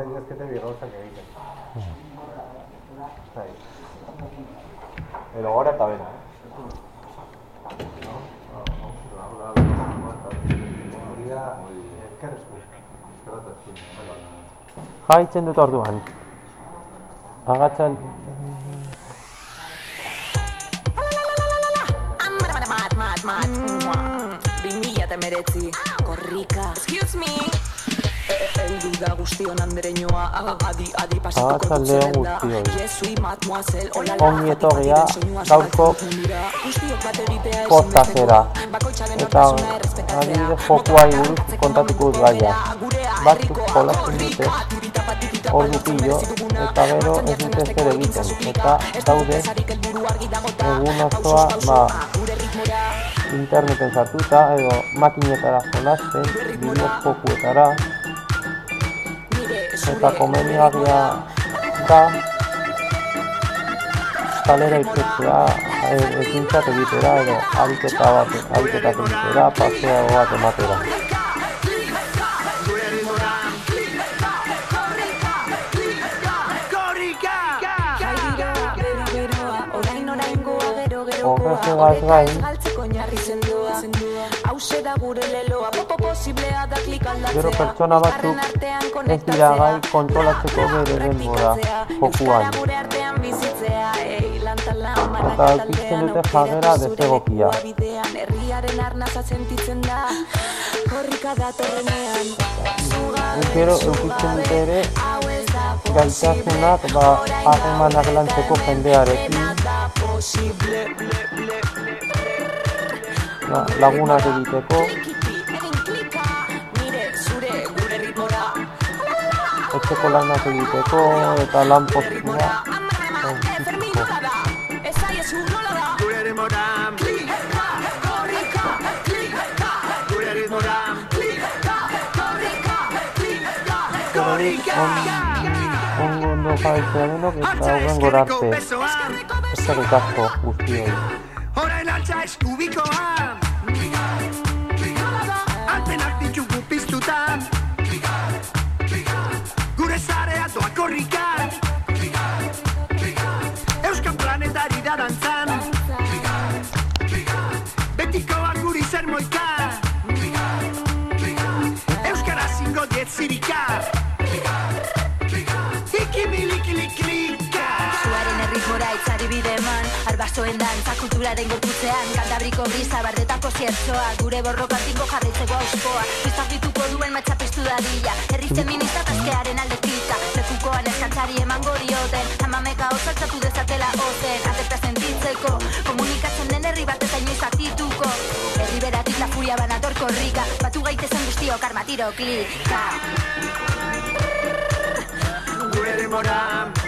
zaitezkete bi gauzak egiten. Bai. Edo gora eta bera. Jaitzen dut orduan. Agatzen, Mat, mat, mat, mat. Bi mila eta emeretzi. Korrika. Excuse me. Da guztion andereñoa Adi, adi pasituko Arratsaldeon dut zerrenda. guztioi. Jesui, mademoiselle, olala Ongi etorria. gaurko podcastera. Eta adibidez jokoari buruz kontatuko dut gaia. Batzuk jolasten dute ordu pillo, eta gero ez dute ezer egiten. Eta daude egun osoa, ba, interneten sartuta edo makinetara jolasten, bideo jokuetara, eta komenigarria da kalera irtetzea, e- ekintzak egitera edo ariketa bat, ariketak egitera, paseo bat ematera. Jaira, bero, beroa, orain oraingoa gero gero Horrez gain, Hauxe da gure leloa, popo posiblea da klik aldatzea. Gero pertsona batzuk ez dira gai kontrolatzeko bere denbora jokuan. Eta aurkitzen dute jarrera desegokia. Bidean, herriaren arnaza sentitzen da, korrika datorrenean. Gero eukitzen dute ere gaitasunak ba, harremanak lantzeko jendearekin, la- lagunak egiteko, etxeko lanak egiteko eta lan postua aurkitzeko. Ongo ondo jarraitzea denok eta hurren gora arte. Eskerrik asko guztioi. Orain altza eskubikoan korrikan Euskal planetari da dantzan. Betikoak guri zer moika Euskara zingo diet zirika Zuaren erritmora itzari bide eman. Arbasoen dantza kulturaren gorputzean. Kantabriko brisa bardetako ziertzoa Gure borrokatinko jarraitzeko auskoa Piztafituko duen matxapistu dadila. Herri feminista taskearen aldetika Lekukoan eskantzari eman gorioten Amameka osaltzatu dezatela ozen Aterta sentitzeko Komunikatzen den herri bat eta inoiz atituko. Herri beratik la furia banator korrika Batu gaitezen guztiok armatiro klika. Gure demoran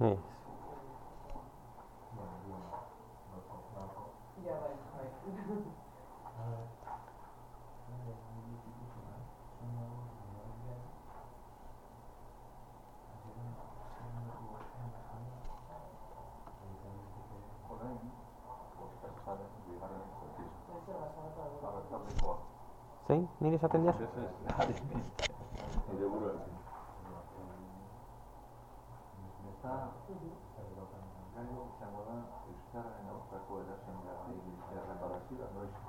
Ez. Zein, nire esaten dira?